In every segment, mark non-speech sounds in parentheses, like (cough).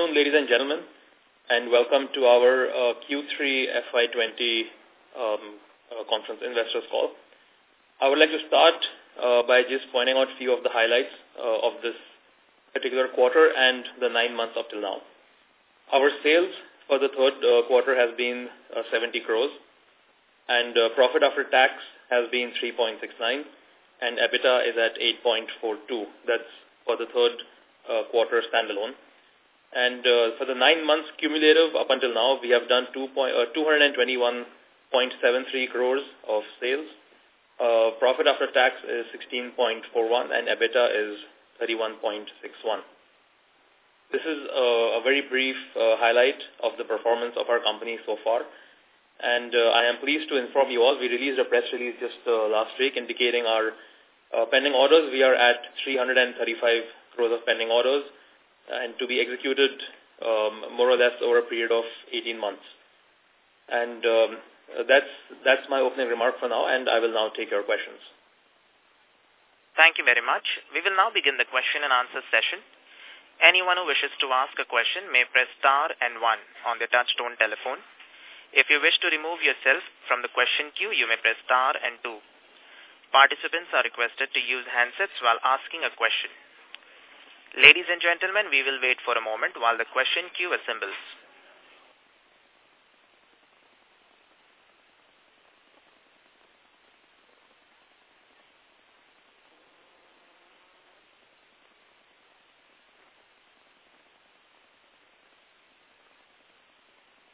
afternoon, ladies and gentlemen, and welcome to our uh, Q3 FY20 um, uh, conference investors call. I would like to start uh, by just pointing out a few of the highlights uh, of this particular quarter and the nine months up till now. Our sales for the third uh, quarter has been uh, 70 crores, and profit after tax has been 3.69, and EBITDA is at 8.42. That's for the third quarter standalone. And uh, for the nine months cumulative up until now, we have done two point, uh, 221.73 crores of sales. Uh, profit after tax is 16.41 and EBITDA is 31.61. This is uh, a very brief uh, highlight of the performance of our company so far. And uh, I am pleased to inform you all, we released a press release just uh, last week indicating our uh, pending orders. We are at 335 crores of pending orders and to be executed um, more or less over a period of 18 months. And um, that's, that's my opening remark for now, and I will now take your questions. Thank you very much. We will now begin the question and answer session. Anyone who wishes to ask a question may press star and one on their touchtone telephone. If you wish to remove yourself from the question queue, you may press star and two. Participants are requested to use handsets while asking a question. Ladies and gentlemen, we will wait for a moment while the question queue assembles.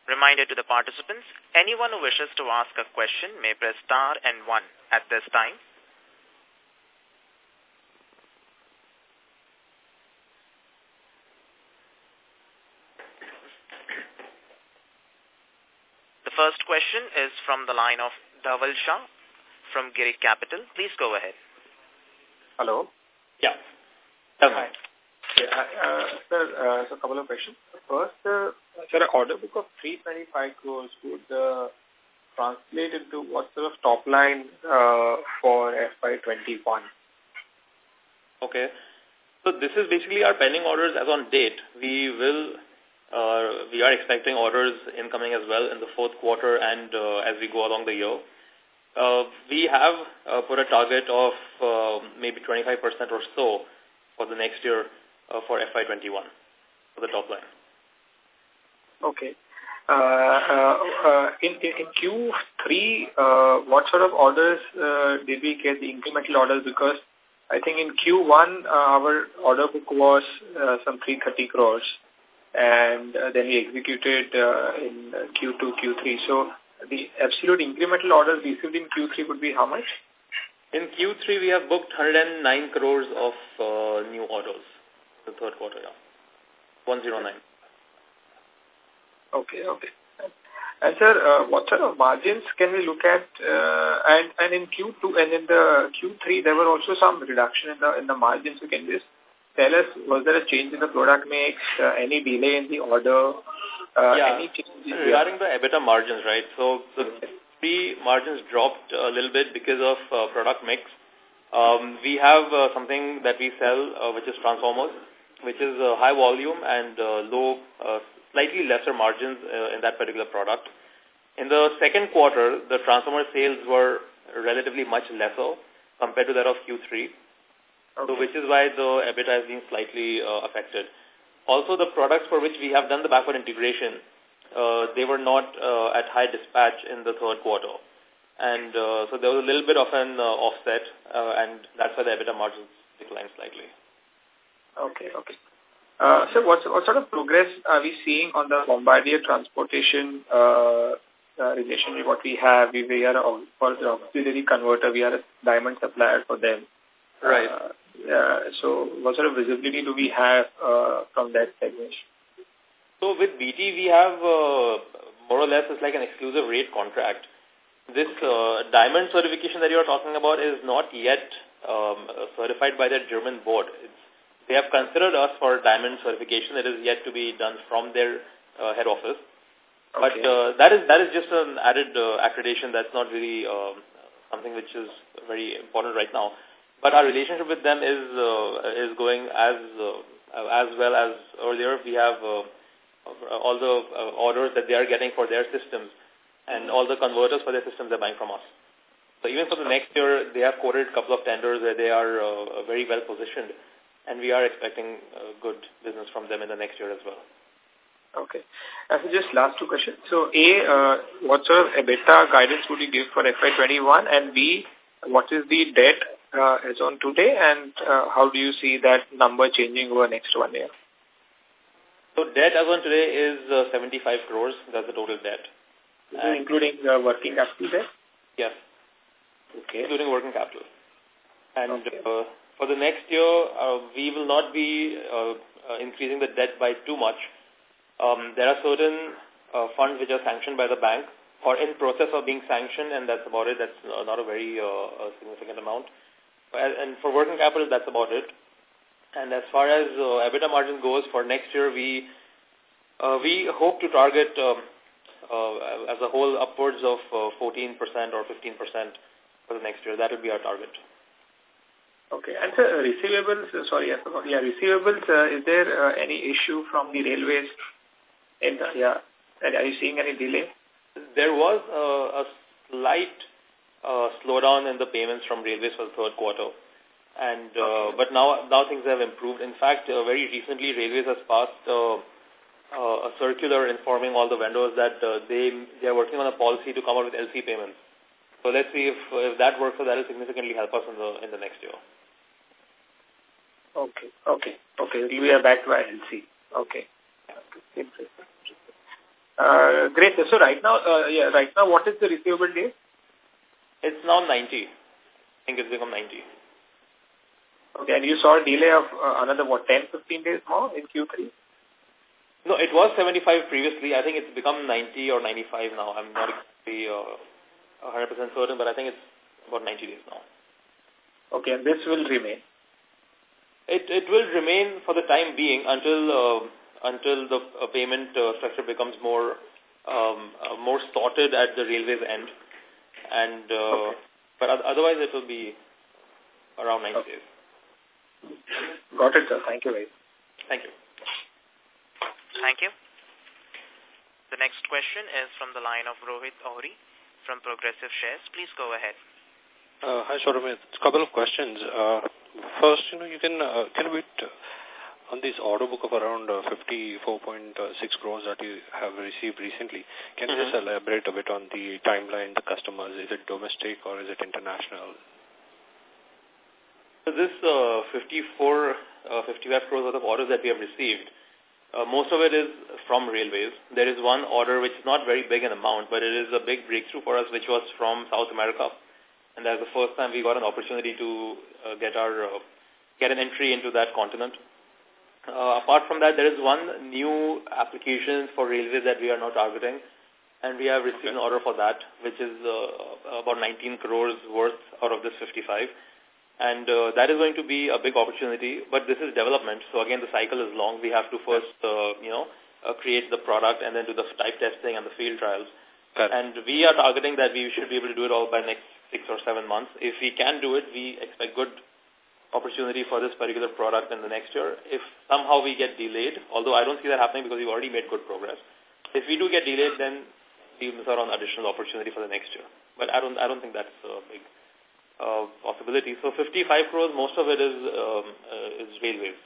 Reminder to the participants, anyone who wishes to ask a question may press star and one at this time. First question is from the line of Dhaval Shah from Girik Capital. Please go ahead. Hello. Yeah. Hi. Yeah, uh, sir, uh, so a couple of questions. First, uh, sir, an order book of 325 crores would uh, translate into what sort of top line uh, for FY21? Okay. So this is basically our pending orders as on date. We will uh, we are expecting orders incoming as well in the fourth quarter and uh, as we go along the year. Uh, we have uh, put a target of uh, maybe 25% or so for the next year uh, for FY21 for the top line. Okay. Uh, uh, uh, in, in, in Q3, uh, what sort of orders uh, did we get, the incremental orders? Because I think in Q1, uh, our order book was uh, some 330 crores and uh, then we executed uh, in Q2, Q3. So the absolute incremental orders received in Q3 would be how much? In Q3, we have booked 109 crores of uh, new orders. The third quarter, yeah. 109. Okay, okay. And sir, uh, what sort of margins can we look at? Uh, and and in Q2 and in the Q3, there were also some reduction in the in the margins. So can you just tell us, was there a change in the product mix, uh, any delay in the order? Uh, yeah, any regarding the EBITDA margins, right? So the three margins dropped a little bit because of uh, product mix. Um, we have uh, something that we sell, uh, which is transformers, which is uh, high volume and uh, low, uh, slightly lesser margins uh, in that particular product. In the second quarter, the transformer sales were relatively much lesser compared to that of Q3. Okay. So which is why the EBITDA has been slightly uh, affected. Also, the products for which we have done the backward integration, uh, they were not uh, at high dispatch in the third quarter. And uh, so there was a little bit of an uh, offset, uh, and that's why the EBITDA margins declined slightly. Okay, okay. Uh, so what, what sort of progress are we seeing on the Bombardier transportation uh, uh, relationship what we have? We, we are a, for the auxiliary converter, we are a diamond supplier for them. Right. Uh, so what sort of visibility do we have uh, from that segment? So with BT, we have uh, more or less it's like an exclusive rate contract. This uh, diamond certification that you are talking about is not yet um, certified by the German board. It's, they have considered us for diamond certification. It is yet to be done from their uh, head office. Okay. But uh, that is that is just an added uh, accreditation. That's not really um, something which is very important right now. But our relationship with them is uh, is going as uh, as well as earlier, we have uh, all the orders that they are getting for their systems and all the converters for their systems they're buying from us. So even for the next year, they have quoted a couple of tenders where they are uh, very well positioned, and we are expecting uh, good business from them in the next year as well. Okay. Uh, so just last two questions. So A, uh, what sort of EBITDA guidance would you give for FY21? And B, what is the debt uh, as on today and uh, how do you see that number changing over next one year? So debt as on today is uh, 75 crores. That's the total debt. including uh, working capital debt? Yes. Okay. Including working capital. And okay. uh, for the next year, uh, we will not be uh, uh, increasing the debt by too much. Um, there are certain uh, funds which are sanctioned by the bank or in process of being sanctioned, and that's about it. That's uh, not a very uh, significant amount. And for working capital, that's about it. And as far as uh, EBITDA margin goes for next year, we uh, we hope to target um, uh, as a whole upwards of uh, 14% or 15% for the next year. That would be our target. Okay. And sir, receivables, uh, sorry. Yeah, receivables, uh, is there uh, any issue from the railways? In the, yeah. Are you seeing any delay? There was uh, a slight uh, slowdown in the payments from railways for the third quarter. And uh, but now now things have improved. In fact, uh, very recently, railways has passed uh, uh, a circular informing all the vendors that uh, they they are working on a policy to come out with LC payments. So let's see if if that works. So that will significantly help us in the in the next year. Okay, okay, okay. We are back to LC. Okay. okay. Uh, great. So right now, uh, yeah, right now, what is the receivable day? It's now 90. I think it's become 90. Okay, and you saw a delay of uh, another, what, 10, 15 days more in Q3? No, it was 75 previously. I think it's become 90 or 95 now. I'm not exactly uh, 100% certain, but I think it's about 90 days now. Okay, and this will remain? It it will remain for the time being until uh, until the uh, payment uh, structure becomes more um, uh, more sorted at the railway's end, and uh, okay. but otherwise it will be around 90 okay. days. Got it, sir. Thank you very much. Thank you. Thank you. The next question is from the line of Rohit Ohri from Progressive Shares. Please go ahead. Uh, hi, Saurabh. A couple of questions. Uh, first, you know, you can uh, can we on this order book of around uh, 54.6 crores that you have received recently. Can mm -hmm. you just mm-hmm. elaborate a bit on the timeline, the customers? Is it domestic or is it international? So this uh, 54, uh, 55 crores worth of orders that we have received, uh, most of it is from railways. There is one order which is not very big in amount, but it is a big breakthrough for us, which was from South America. And that's the first time we got an opportunity to uh, get our uh, get an entry into that continent. Uh, apart from that, there is one new application for railways that we are now targeting, and we have received okay. an order for that, which is uh, about 19 crores worth out of this 55. And uh, that is going to be a big opportunity, but this is development. So again, the cycle is long. We have to first, uh, you know, uh, create the product and then do the type testing and the field trials. And we are targeting that we should be able to do it all by next six or seven months. If we can do it, we expect good opportunity for this particular product in the next year. If somehow we get delayed, although I don't see that happening because we've already made good progress. If we do get delayed, then we miss out on additional opportunity for the next year. But I don't, I don't think that's a big uh, possibility. So 55 crores, most of it is um, uh, is railways.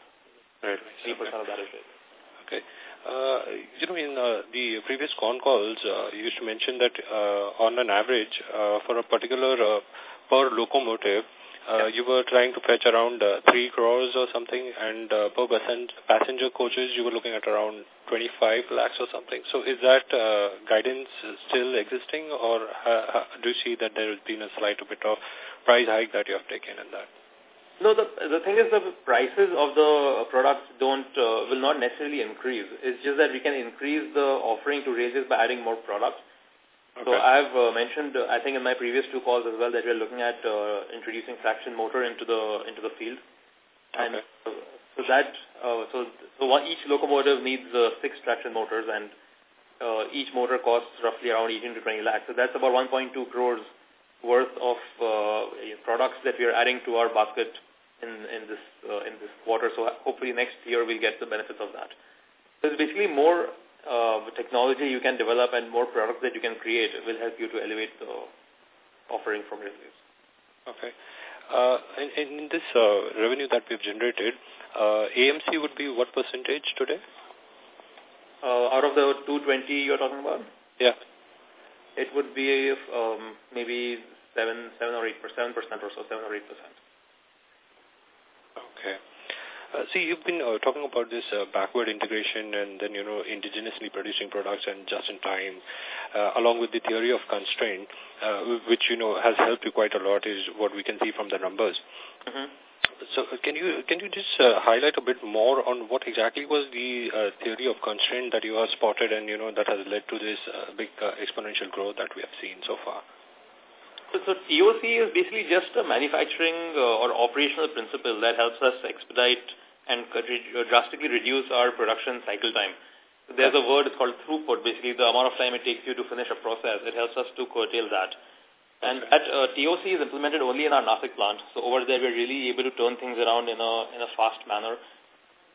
Right. 3% okay. of that is railways. Okay. Uh, you know, in uh, the previous con calls, uh, you used to mention that uh, on an average, uh, for a particular uh, per locomotive, uh, you were trying to fetch around uh, 3 crores or something, and uh, per passenger coaches, you were looking at around 25 lakhs or something. So is that uh, guidance still existing, or uh, do you see that there has been a slight bit of price hike that you have taken in that? No, the the thing is the prices of the products don't uh, will not necessarily increase. It's just that we can increase the offering to railways by adding more products. Okay. So I've uh, mentioned, uh, I think in my previous two calls as well, that we're looking at uh, introducing traction motor into the into the field, and okay. so, so that uh, so so one, each locomotive needs uh, six traction motors, and uh, each motor costs roughly around 18 to 20 lakhs. So that's about 1.2 crores worth of uh, products that we are adding to our basket in in this uh, in this quarter. So hopefully next year we'll get the benefits of that. So it's basically more uh, technology you can develop and more products that you can create will help you to elevate the offering from railways. Okay. Uh, in, in this uh, revenue that we've generated, uh, AMC would be what percentage today? Uh, out of the 220 you're talking about? Yeah. It would be um, maybe 7, 7 or 8 percent, 7 percent or so, 7 or 8 percent. Okay. Uh, see, you've been uh, talking about this uh, backward integration and then, you know, indigenously producing products and just in time, uh, along with the theory of constraint, uh, which, you know, has helped you quite a lot is what we can see from the numbers. Mm -hmm. So uh, can you can you just uh, highlight a bit more on what exactly was the uh, theory of constraint that you have spotted and, you know, that has led to this uh, big uh, exponential growth that we have seen so far? So, so TOC is basically just a manufacturing uh, or operational principle that helps us expedite and drastically reduce our production cycle time. There's a word, it's called throughput, basically the amount of time it takes you to finish a process. It helps us to curtail that. And that uh, TOC is implemented only in our Nasik plant. So over there, we're really able to turn things around in a, in a fast manner.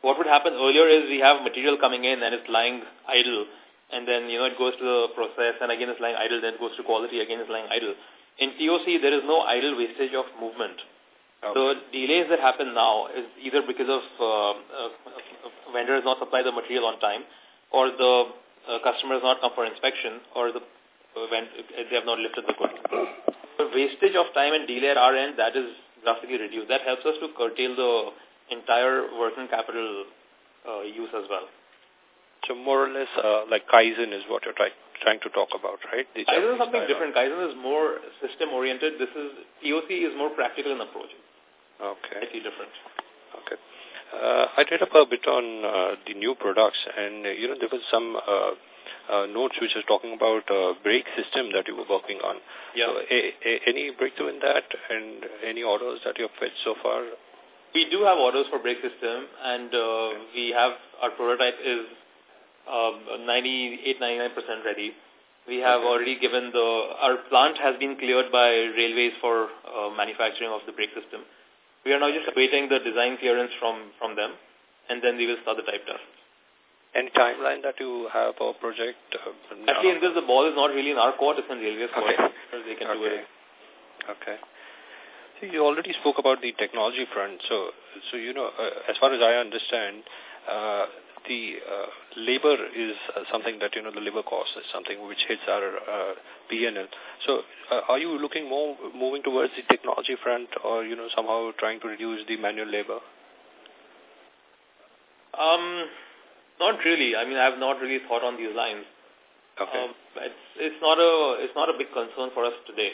What would happen earlier is we have material coming in and it's lying idle. And then, you know, it goes to the process and again it's lying idle, then it goes to quality, again it's lying idle. In TOC, there is no idle wastage of movement. The delays that happen now is either because of uh, uh, vendors not supply the material on time, or the uh, customer has not come for inspection, or the uh, when they have not lifted the goods. The wastage of time and delay at our end, that is drastically reduced. That helps us to curtail the entire working capital uh, use as well. So more or less uh, like Kaizen is what you're trying trying to talk about, right? The Kaizen is something different. Kaizen is more system-oriented. This is, TOC is more practical in approach. Okay. Slightly different. Okay. Uh, I read up a bit on uh, the new products, and uh, you know there was some uh, uh, notes which was talking about brake system that you were working on. Yeah. So, a, a, any breakthrough in that, and any orders that you have fetched so far? We do have orders for brake system, and uh, we have our prototype is uh, 98, 99 percent ready. We have okay. already given the our plant has been cleared by railways for uh, manufacturing of the brake system. We are now just awaiting the design clearance from, from them, and then we will start the type test. Any timeline that you have for project? Uh, Actually, in this, the ball is not really in our court, it's in railway's court. Okay. They can okay. do it. Okay. So you already spoke about the technology front. So, so you know, uh, as far as I understand, uh, the uh, labor is uh, something that, you know, the labor cost is something which hits our uh, PNL. So uh, are you looking more moving towards the technology front or, you know, somehow trying to reduce the manual labor? Um, not really. I mean, I have not really thought on these lines. Okay. Um, it's, it's not a it's not a big concern for us today.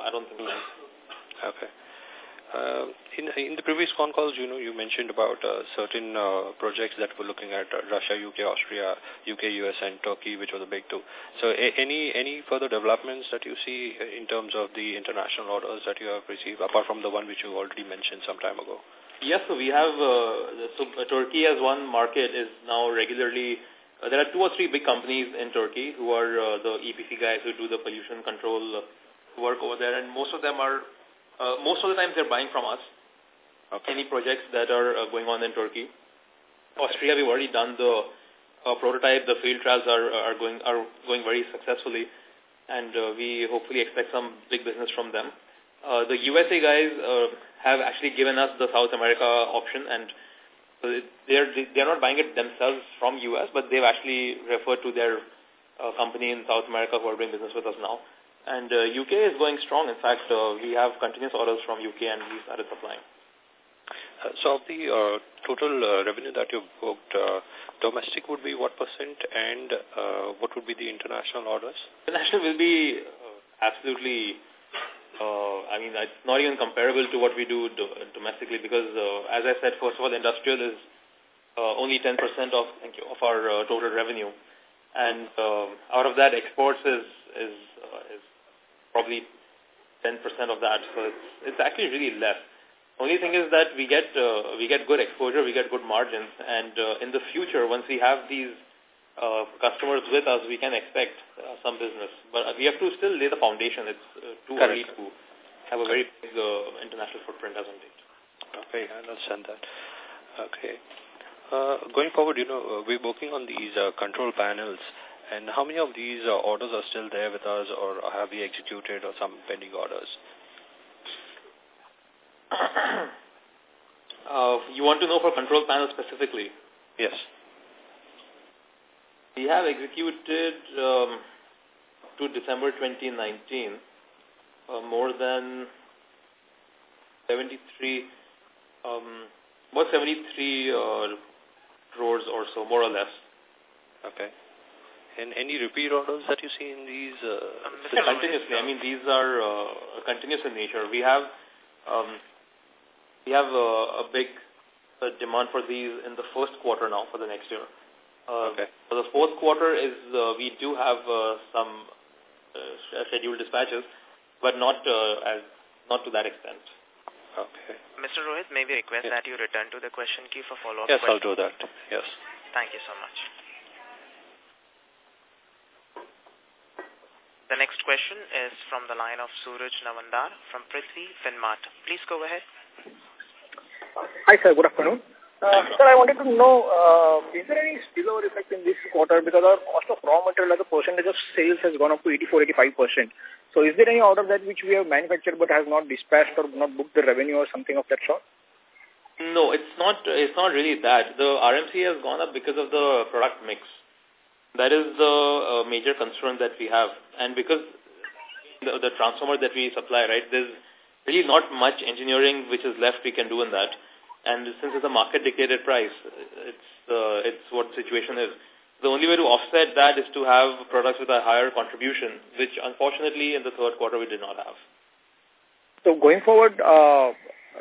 I don't think so. Okay. Uh, in, in the previous con calls, you know, you mentioned about uh, certain uh, projects that we're looking at, uh, Russia, UK, Austria, UK, US, and Turkey, which were the big two. So any any further developments that you see in terms of the international orders that you have received, apart from the one which you already mentioned some time ago? Yes, so we have, uh, so uh, Turkey as one market is now regularly, uh, there are two or three big companies in Turkey who are uh, the EPC guys who do the pollution control work over there, and most of them are uh, most of the times they're buying from us. Okay. Any projects that are uh, going on in Turkey. Austria, we've already done the uh, prototype. The field trials are are going are going very successfully, and uh, we hopefully expect some big business from them. Uh, the USA guys uh, have actually given us the South America option, and they're they're not buying it themselves from US, but they've actually referred to their uh, company in South America who are doing business with us now. And uh, UK is going strong. In fact, uh, we have continuous orders from UK and we started supplying. Uh, so of the uh, total uh, revenue that you've booked, uh, domestic would be what percent and uh, what would be the international orders? International will be uh, absolutely, uh, I mean, it's not even comparable to what we do do domestically because, uh, as I said, first of all, industrial is uh, only 10% of, thank you, of our uh, total revenue. And uh, out of that, exports is, is, uh, is probably 10% of that. So it's, it's actually really less. Only thing is that we get uh, we get good exposure, we get good margins, and uh, in the future, once we have these uh, customers with us, we can expect uh, some business. But we have to still lay the foundation. It's uh, too Correct. early to have a very big uh, international footprint as on date. Okay, I understand that. Okay. Uh, going forward, you know, uh, we're working on these uh, control panels. And how many of these uh, orders are still there with us or have we executed or some pending orders? (coughs) uh, you want to know for control panel specifically? Yes. We have executed um, to December 2019 uh, more than 73, um, about 73 uh, crores or so, more or less. Okay. And any repeat orders that you see in these? Uh, um, continuously. I mean, these are uh, continuous in nature. We have um, we have a, a big uh, demand for these in the first quarter now for the next year. Uh, okay. For the fourth quarter is uh, we do have uh, some uh, scheduled dispatches, but not uh, as not to that extent. Okay. Mr. Rohit, may we request yes. that you return to the question queue for follow-up Yes, questions? I'll do that. Yes. Thank you so much. The next question is from the line of Suraj Navandar from Prithvi Finmart. Please go ahead. Hi, sir. Good afternoon. Uh, sir, I wanted to know, uh, is there any spillover effect in this quarter because our cost of raw material as a percentage of sales has gone up to 84-85%. So is there any order that which we have manufactured but has not dispatched or not booked the revenue or something of that sort? No, it's not. It's not really that. The RMC has gone up because of the product mix. That is the uh, major concern that we have. And because the, the transformer that we supply, right, there's really not much engineering which is left we can do in that. And since it's a market-dictated price, it's, uh, it's what the situation is. The only way to offset that is to have products with a higher contribution, which unfortunately in the third quarter we did not have. So going forward, uh,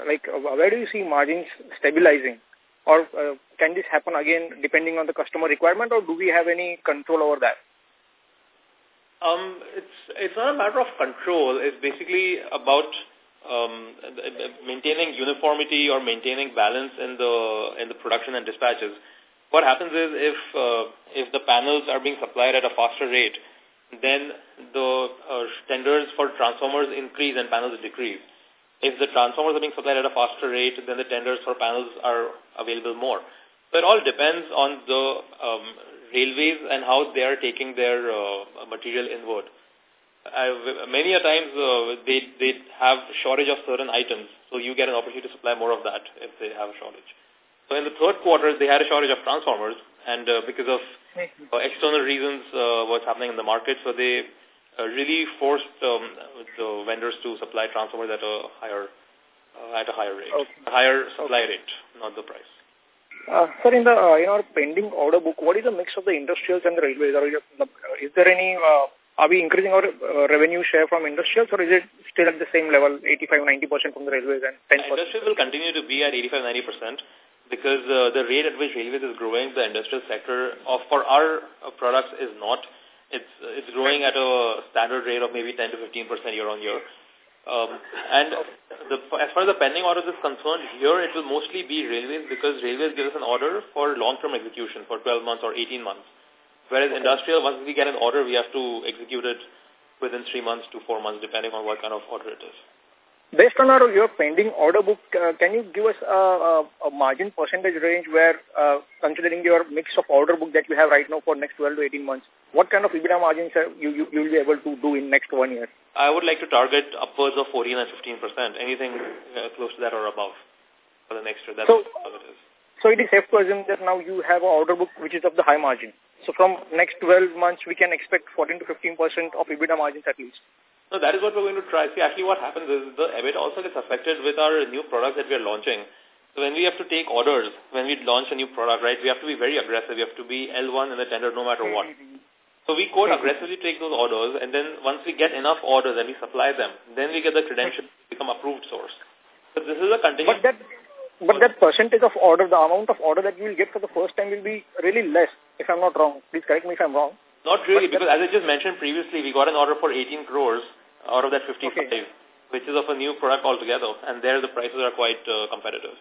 like where do you see margins stabilizing? Or uh, can this happen again depending on the customer requirement or do we have any control over that? Um, it's it's not a matter of control. It's basically about um, maintaining uniformity or maintaining balance in the in the production and dispatches. What happens is if uh, if the panels are being supplied at a faster rate, then the uh, tenders for transformers increase and panels decrease. If the transformers are being supplied at a faster rate, then the tenders for panels are available more. So it all depends on the um, railways and how they are taking their uh, material inward. Uh, many a times uh, they they have shortage of certain items, so you get an opportunity to supply more of that if they have a shortage. So in the third quarter, they had a shortage of transformers, and uh, because of uh, external reasons, uh, what's happening in the market, so they really forced um, the vendors to supply transformers at a higher uh, at a higher rate, okay. higher supply okay. rate, not the price. Uh, sir, in the uh, in our pending order book, what is the mix of the industrials and the railways? Or is there any? Uh, are we increasing our uh, revenue share from industrials, or is it still at the same level, 85-90 percent from the railways and 10 percent? Industrial will continue to be at 85-90 percent because uh, the rate at which railways is growing, the industrial sector of for our uh, products is not it's it's growing at a standard rate of maybe 10 to 15 percent year on year. Um, and the, as far as the pending orders is concerned, here it will mostly be railways because railways give us an order for long-term execution for 12 months or 18 months. Whereas industrial, once we get an order, we have to execute it within three months to four months, depending on what kind of order it is. Based on our your pending order book, uh, can you give us a, a, a margin percentage range where, uh, considering your mix of order book that you have right now for next 12 to 18 months, what kind of EBITDA margins you, you, you will be able to do in next one year? I would like to target upwards of 14 and 15 percent, anything uh, close to that or above for the next year. That's so, what it is. So it is safe to assume that now you have an order book which is of the high margin. So from next 12 months, we can expect 14 to 15 percent of EBITDA margins at least. No, that is what we're going to try. See, actually what happens is the EBIT also gets affected with our new products that we are launching. So when we have to take orders, when we launch a new product, right, we have to be very aggressive. We have to be L1 in the tender no matter what. So we quote aggressively take those orders, and then once we get enough orders and we supply them, then we get the credential to become approved source. So this is a continuous... But that, but that percentage of order, the amount of order that we will get for the first time will be really less, if I'm not wrong. Please correct me if I'm wrong. Not really, but because as I just mentioned previously, we got an order for 18 crores out of that 55, okay. which is of a new product altogether, and there the prices are quite uh, competitive.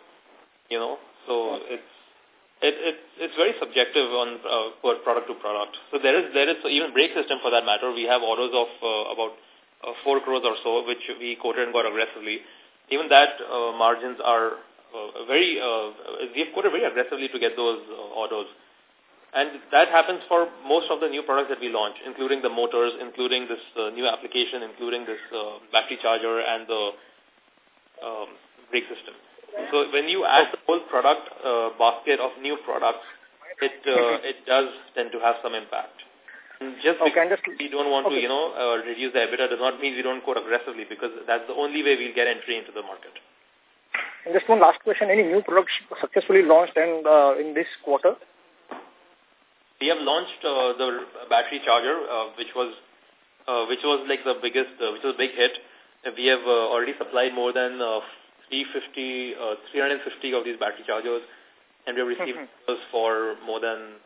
You know, so okay. it's it, it it's very subjective on uh, product to product. So there is there is even brake system for that matter. We have orders of uh, about uh, four crores or so, which we quoted and got aggressively. even that uh, margins are uh, very, uh, we've quoted very aggressively to get those uh, orders. And that happens for most of the new products that we launch, including the motors, including this uh, new application, including this uh, battery charger and the um, brake system. So when you add the whole product uh, basket of new products, it uh, it does tend to have some impact. And just okay, because we don't want okay. to, you know, uh, reduce the EBITDA does not mean we don't quote aggressively because that's the only way we'll get entry into the market. And just one last question. Any new products successfully launched and uh, in this quarter? We have launched uh, the battery charger, uh, which was uh, which was like the biggest, uh, which was a big hit. We have uh, already supplied more than uh, 350, uh, 350 of these battery chargers, and we have received mm -hmm. for more than,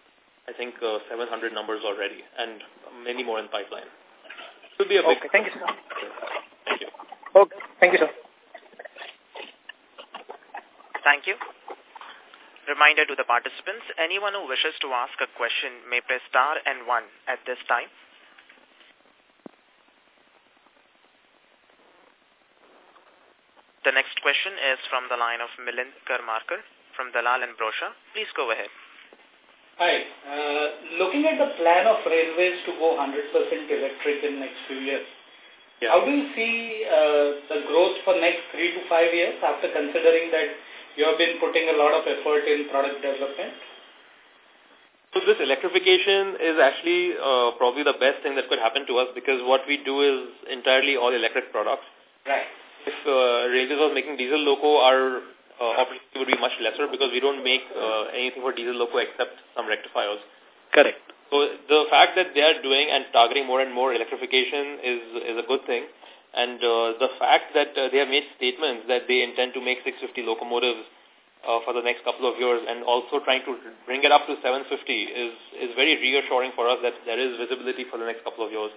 I think, uh, 700 numbers already, and many more in pipeline. It will be a big. Okay, thank you, sir. Thank you. Okay, thank you, sir. Thank you. Reminder to the participants, anyone who wishes to ask a question may press star and one at this time. The next question is from the line of Milind Karmarkar from Dalal and Broacha. Please go ahead. Hi. Uh, looking at the plan of railways to go 100% electric in next few years, yeah. how do you see uh, the growth for next three to five years after considering that you have been putting a lot of effort in product development? So this electrification is actually uh, probably the best thing that could happen to us because what we do is entirely all electric products. Right. If uh, railways was making diesel loco, our uh, opportunity would be much lesser because we don't make uh, anything for diesel loco except some rectifiers. Correct. So the fact that they are doing and targeting more and more electrification is is a good thing. And uh, the fact that uh, they have made statements that they intend to make 650 locomotives uh, for the next couple of years and also trying to bring it up to 750 is, is very reassuring for us that there is visibility for the next couple of years.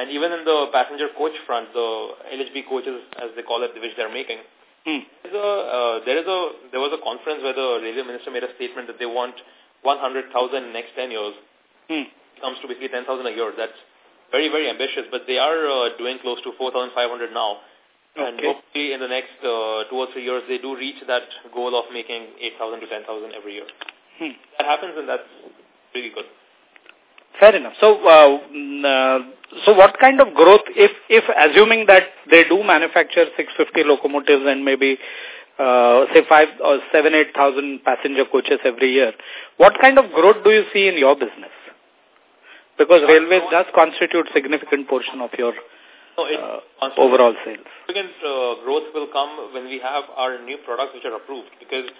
And even in the passenger coach front, the LHB coaches, as they call it, which they're making, hmm. there's a, uh, there is a there was a conference where the railway minister made a statement that they want 100,000 next 10 years. Hmm. Comes to basically 10,000 a year. That's very, very ambitious, but they are uh, doing close to 4,500 now. Okay. And hopefully in the next uh, two or three years, they do reach that goal of making 8,000 to 10,000 every year. Hmm. That happens and that's really good. Fair enough. So, uh, mm, uh, so what kind of growth, if, if assuming that they do manufacture 650 locomotives and maybe, uh, say five or seven, eight thousand passenger coaches every year, what kind of growth do you see in your business? Because railways does constitute significant portion of your uh, overall sales. Significant uh, growth will come when we have our new products which are approved. Because,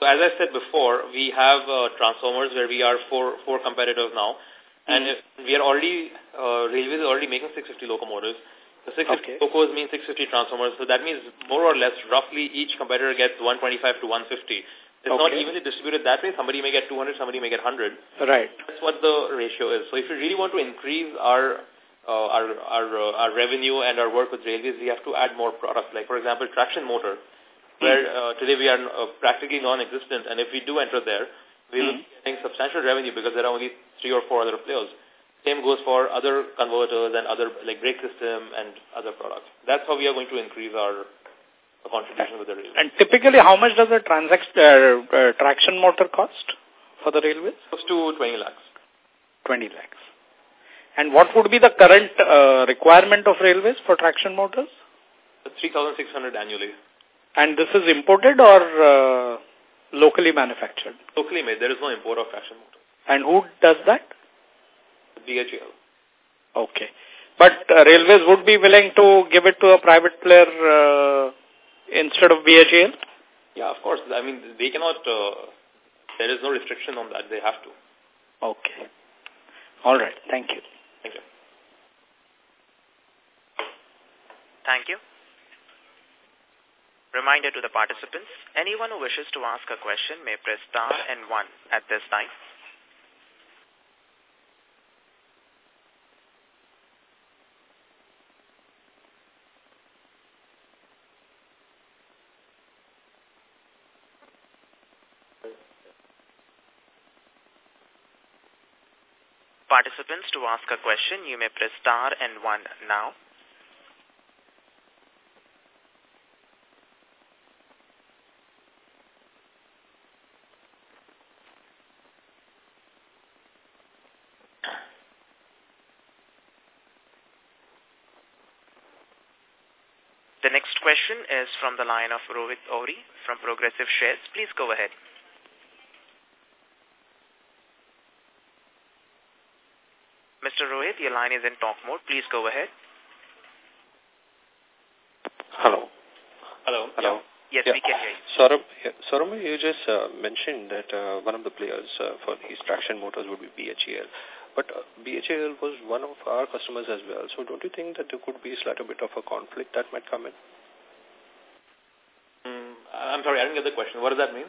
so as I said before, we have uh, transformers where we are four, four competitors now. And mm -hmm. we are already, uh, Railways is already making 650 locomotives. The 650 okay. locos mean 650 transformers. So that means more or less roughly each competitor gets 125 to 150. It's okay. not evenly distributed that way. Somebody may get 200, somebody may get 100. Right. That's what the ratio is. So if you really want to increase our uh, our our, uh, our revenue and our work with railways, we have to add more products. Like, for example, traction motor, where hmm. uh, today we are uh, practically non-existent. And if we do enter there, we will mm. be getting substantial revenue because there are only three or four other players. Same goes for other converters and other like brake system and other products. That's how we are going to increase our contribution with the railway. And typically, how much does a transact, uh, uh, traction motor cost for the railways? Close to 20 lakhs. 20 lakhs. And what would be the current uh, requirement of railways for traction motors? 3,600 annually. And this is imported or uh, locally manufactured? Locally made. There is no import of traction motors. And who does that? BHEL. Okay. But uh, railways would be willing to give it to a private player uh, instead of BHEL? Yeah, of course. I mean, they cannot, uh, there is no restriction on that. They have to. Okay. All right. Thank you. Thank you. Thank you. Reminder to the participants, anyone who wishes to ask a question may press star and one at this time. Participants, to ask a question, you may press star and one now. The next question is from the line of Rohit Ohri from Progressive Shares. Please go ahead. Your line is in talk mode. Please go ahead. Hello. Hello. Hello. Yes, yeah. we can hear you. Saurabh, yeah, Saurabh you just uh, mentioned that uh, one of the players uh, for these traction motors would be BHEL. But uh, BHEL was one of our customers as well. So don't you think that there could be a slight bit of a conflict that might come in? Mm, I'm sorry, I didn't get the question. What does that mean?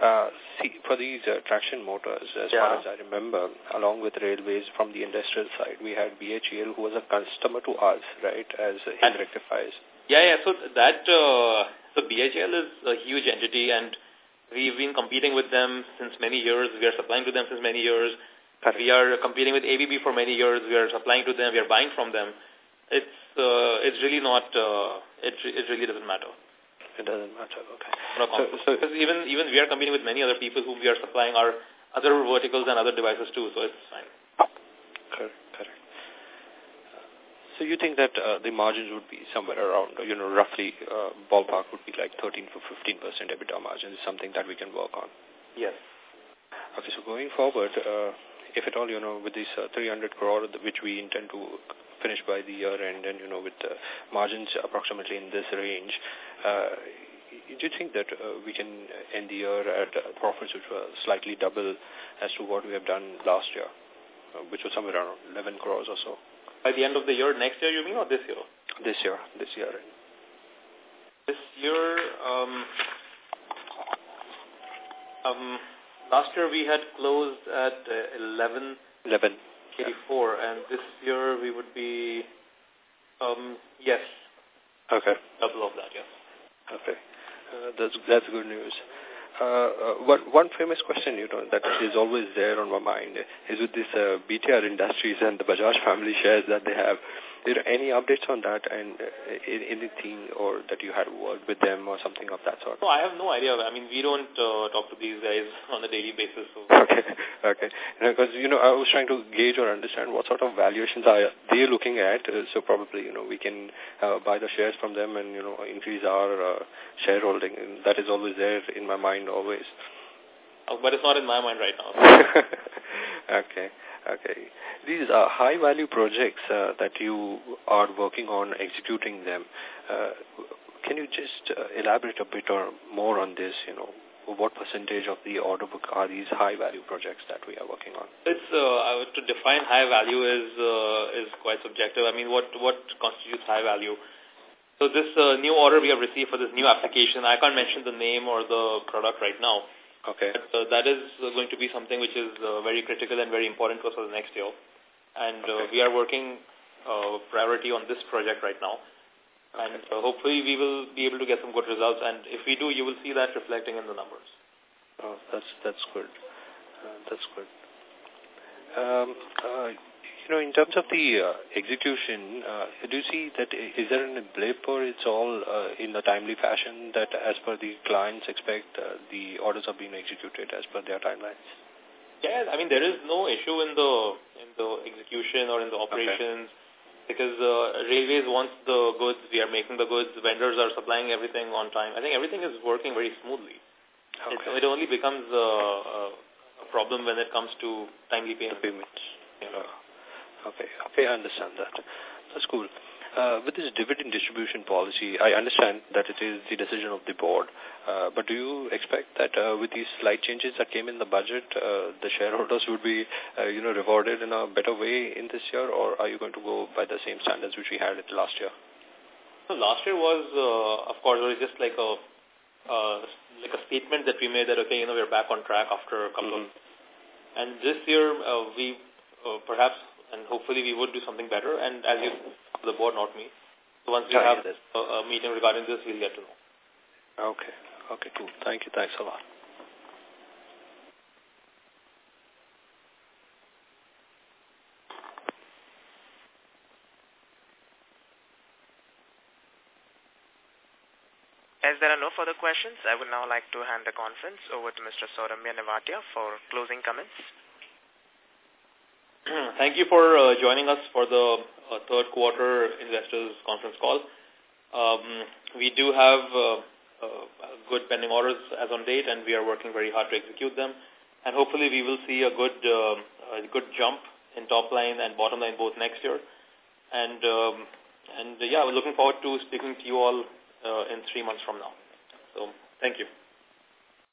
Uh, see, for these uh, traction motors, as yeah. far as I remember, along with railways from the industrial side, we had BHEL who was a customer to us, right, as uh, Hind Rectifiers. Yeah, yeah. So that uh, so BHEL is a huge entity, and we've been competing with them since many years. We are supplying to them since many years. We are competing with ABB for many years. We are supplying to them. We are buying from them. It's uh, it's really not. Uh, it it really doesn't matter. It doesn't matter. Okay. No so, so because even even we are competing with many other people who we are supplying our other verticals and other devices too. So it's fine. Correct. Correct. So you think that uh, the margins would be somewhere around, you know, roughly uh, ballpark would be like 13 to 15 percent EBITDA margin is something that we can work on. Yes. Okay. So going forward. Uh, if at all, you know, with this uh, 300 crore, which we intend to finish by the year end and, you know, with the margins approximately in this range, uh, do you think that uh, we can end the year at uh, profits which were slightly double as to what we have done last year, uh, which was somewhere around 11 crores or so? By the end of the year, next year you mean, or this year? This year, this year. This year, um, um, Last year we had closed at uh, 11, 11. 84, yeah. and this year we would be, um, yes. Okay. Double of that, yes. Okay. Uh, that's, that's good news. Uh, uh, one, one famous question, you know, that is always there on my mind is with this uh, BTR Industries and the Bajaj family shares that they have there any updates on that and uh, anything or that you had worked with them or something of that sort? No, I have no idea. I mean, we don't uh, talk to these guys on a daily basis. So. (laughs) Okay, okay. Because, you know, I was trying to gauge or understand what sort of valuations are they looking at. Uh, so probably, you know, we can uh, buy the shares from them and, you know, increase our uh, shareholding. And that is always there in my mind always. Oh, but it's not in my mind right now. (laughs) okay. Okay. These are high-value projects uh, that you are working on executing them. Uh, can you just uh, elaborate a bit or more on this, you know, what percentage of the order book are these high-value projects that we are working on? It's uh, to define high value is uh, is quite subjective. I mean, what what constitutes high value? So this uh, new order we have received for this new application, I can't mention the name or the product right now. Okay. But, uh, that is uh, going to be something which is uh, very critical and very important for us for the next year. And uh, okay. we are working uh, priority on this project right now. Okay. And uh, hopefully we will be able to get some good results. And if we do, you will see that reflecting in the numbers. Oh, that's that's good. Uh, that's good. Um, uh, you know, in terms of the uh, execution, uh, do you see that is there a blip or it's all uh, in a timely fashion that as per the clients expect uh, the orders are being executed as per their timelines? Yeah, I mean there is no issue in the in the execution or in the operations okay. because uh, railways wants the goods, we are making the goods, vendors are supplying everything on time. I think everything is working very smoothly. Okay. It, it only becomes uh, a problem when it comes to timely payment. payments. Yeah. Okay, okay, I understand that. That's cool. Uh, with this dividend distribution policy, I understand that it is the decision of the board. Uh, but do you expect that uh, with these slight changes that came in the budget, uh, the shareholders would be, uh, you know, rewarded in a better way in this year, or are you going to go by the same standards which we had it last year? So last year was, uh, of course, it was just like a uh, like a statement that we made that okay, you know, we're back on track after a couple mm -hmm. of. Mm-hmm. And this year, uh, we uh, perhaps and hopefully we would do something better. And as you, the board, not me. So once we have this, a, a meeting regarding this, we'll get to know. Okay. Okay, cool. Thank you. Thanks a lot. As there are no further questions, I would now like to hand the conference over to Mr. Suramya Nevatia for closing comments. (clears throat) Thank you for uh, joining us for the uh, third quarter investors conference call. Um, we do have uh, uh, good pending orders as on date, and we are working very hard to execute them. And hopefully we will see a good, uh, a good jump in top line and bottom line both next year. And, um, and yeah, we're looking forward to speaking to you all uh, in three months from now. So thank you.